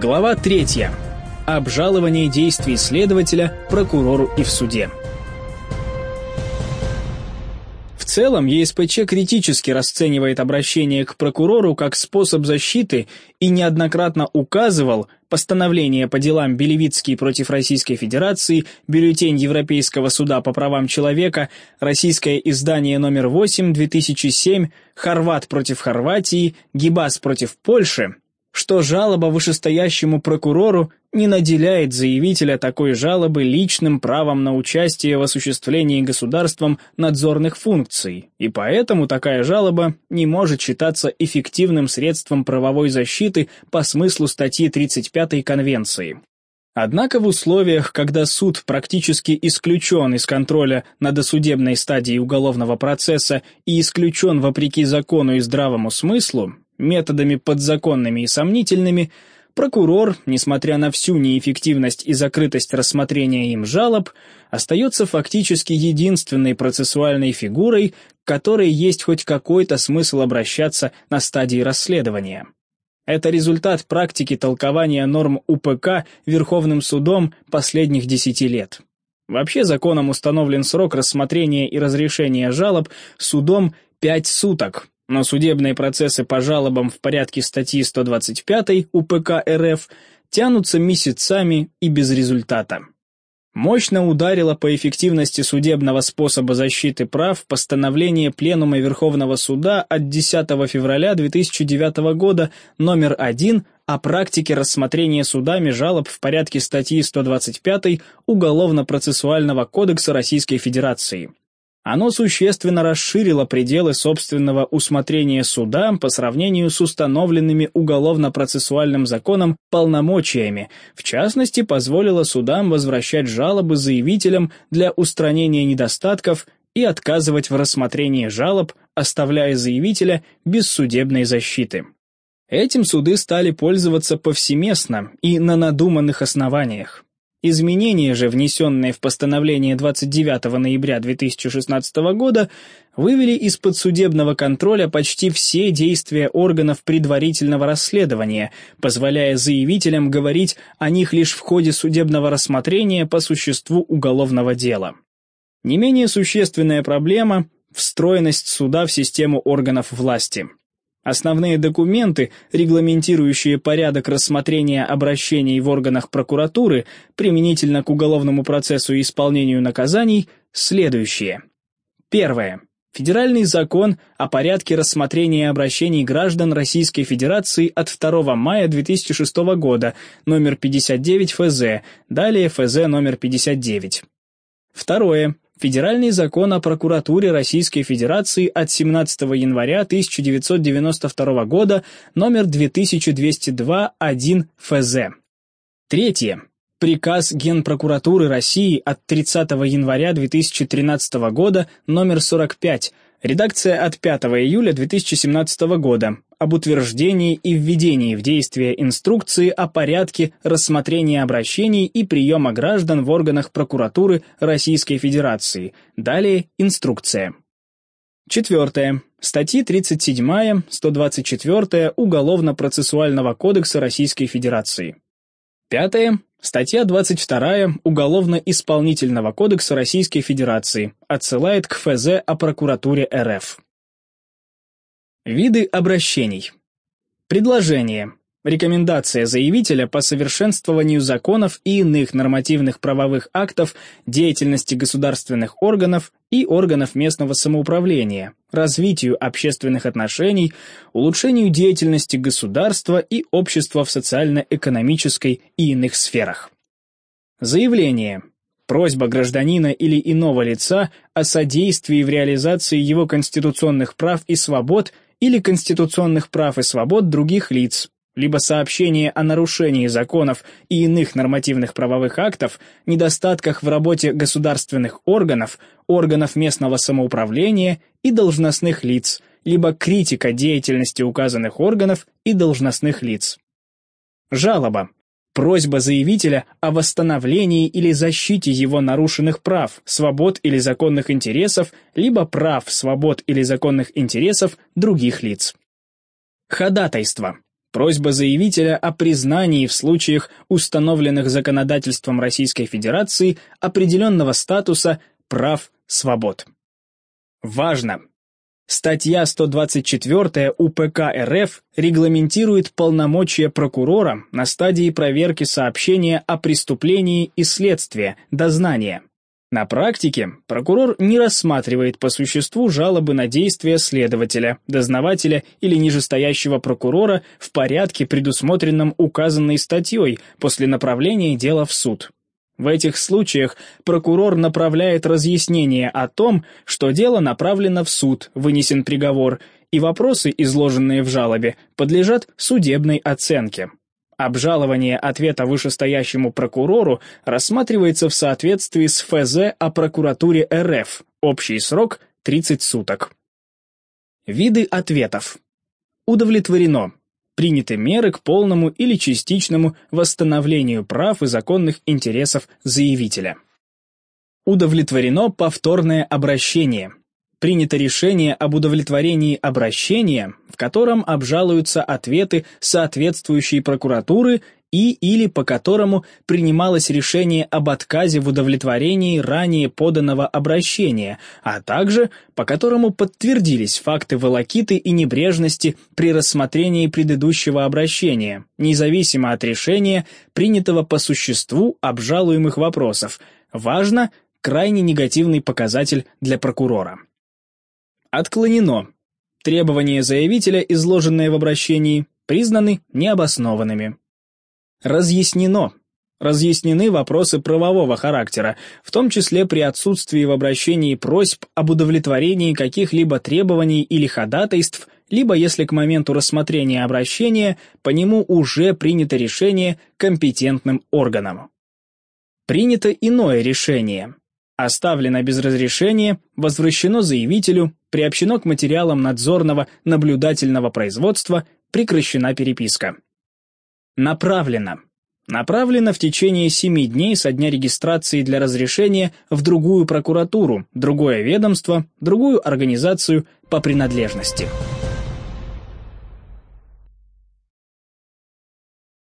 Глава 3. Обжалование действий следователя, прокурору и в суде. В целом, ЕСПЧ критически расценивает обращение к прокурору как способ защиты и неоднократно указывал постановление по делам Белевицкий против Российской Федерации, бюллетень Европейского суда по правам человека, российское издание номер 8, 2007, Хорват против Хорватии, Гибас против Польши, что жалоба вышестоящему прокурору не наделяет заявителя такой жалобы личным правом на участие в осуществлении государством надзорных функций, и поэтому такая жалоба не может считаться эффективным средством правовой защиты по смыслу статьи 35 Конвенции. Однако в условиях, когда суд практически исключен из контроля на досудебной стадии уголовного процесса и исключен вопреки закону и здравому смыслу, методами подзаконными и сомнительными, прокурор, несмотря на всю неэффективность и закрытость рассмотрения им жалоб, остается фактически единственной процессуальной фигурой, к которой есть хоть какой-то смысл обращаться на стадии расследования. Это результат практики толкования норм УПК Верховным судом последних десяти лет. Вообще законом установлен срок рассмотрения и разрешения жалоб судом 5 суток, но судебные процессы по жалобам в порядке статьи 125 УПК РФ тянутся месяцами и без результата. Мощно ударило по эффективности судебного способа защиты прав постановление Пленума Верховного Суда от 10 февраля 2009 года номер 1 о практике рассмотрения судами жалоб в порядке статьи 125 Уголовно-процессуального кодекса Российской Федерации. Оно существенно расширило пределы собственного усмотрения суда по сравнению с установленными уголовно-процессуальным законом полномочиями, в частности, позволило судам возвращать жалобы заявителям для устранения недостатков и отказывать в рассмотрении жалоб, оставляя заявителя без судебной защиты. Этим суды стали пользоваться повсеместно и на надуманных основаниях. Изменения же, внесенные в постановление 29 ноября 2016 года, вывели из-под судебного контроля почти все действия органов предварительного расследования, позволяя заявителям говорить о них лишь в ходе судебного рассмотрения по существу уголовного дела. Не менее существенная проблема – встроенность суда в систему органов власти – Основные документы, регламентирующие порядок рассмотрения обращений в органах прокуратуры применительно к уголовному процессу и исполнению наказаний, следующие. Первое. Федеральный закон о порядке рассмотрения обращений граждан Российской Федерации от 2 мая 2006 года, номер 59 ФЗ, далее ФЗ номер 59. Второе. Федеральный закон о прокуратуре Российской Федерации от 17 января 1992 года, номер 2202-1 ФЗ. Третье. Приказ Генпрокуратуры России от 30 января 2013 года, номер 45, редакция от 5 июля 2017 года, об утверждении и введении в действие инструкции о порядке рассмотрения обращений и приема граждан в органах прокуратуры Российской Федерации. Далее инструкция. Четвертое. Статьи 37, 124 Уголовно-процессуального кодекса Российской Федерации. Пятое. Статья 22 Уголовно-исполнительного кодекса Российской Федерации отсылает к ФЗ о прокуратуре РФ. Виды обращений. Предложение. Рекомендация заявителя по совершенствованию законов и иных нормативных правовых актов деятельности государственных органов и органов местного самоуправления, развитию общественных отношений, улучшению деятельности государства и общества в социально-экономической и иных сферах. Заявление. Просьба гражданина или иного лица о содействии в реализации его конституционных прав и свобод – или конституционных прав и свобод других лиц, либо сообщение о нарушении законов и иных нормативных правовых актов, недостатках в работе государственных органов, органов местного самоуправления и должностных лиц, либо критика деятельности указанных органов и должностных лиц. Жалоба. Просьба заявителя о восстановлении или защите его нарушенных прав, свобод или законных интересов, либо прав, свобод или законных интересов других лиц. Ходатайство. Просьба заявителя о признании в случаях, установленных законодательством Российской Федерации, определенного статуса прав, свобод. Важно! Статья 124 УПК РФ регламентирует полномочия прокурора на стадии проверки сообщения о преступлении и следствия, дознания. На практике прокурор не рассматривает по существу жалобы на действия следователя, дознавателя или нижестоящего прокурора в порядке, предусмотренном указанной статьей после направления дела в суд. В этих случаях прокурор направляет разъяснение о том, что дело направлено в суд, вынесен приговор, и вопросы, изложенные в жалобе, подлежат судебной оценке. Обжалование ответа вышестоящему прокурору рассматривается в соответствии с ФЗ о прокуратуре РФ. Общий срок – 30 суток. Виды ответов. Удовлетворено. Приняты меры к полному или частичному восстановлению прав и законных интересов заявителя. Удовлетворено повторное обращение принято решение об удовлетворении обращения, в котором обжалуются ответы соответствующей прокуратуры и или по которому принималось решение об отказе в удовлетворении ранее поданного обращения, а также по которому подтвердились факты волокиты и небрежности при рассмотрении предыдущего обращения, независимо от решения, принятого по существу обжалуемых вопросов. Важно – крайне негативный показатель для прокурора. Отклонено. Требования заявителя, изложенные в обращении, признаны необоснованными. Разъяснено. Разъяснены вопросы правового характера, в том числе при отсутствии в обращении просьб об удовлетворении каких-либо требований или ходатайств, либо если к моменту рассмотрения обращения по нему уже принято решение компетентным органом. Принято иное решение. Оставлено без разрешения, возвращено заявителю, приобщено к материалам надзорного наблюдательного производства, прекращена переписка. Направлено. Направлено в течение 7 дней со дня регистрации для разрешения в другую прокуратуру, другое ведомство, другую организацию по принадлежности.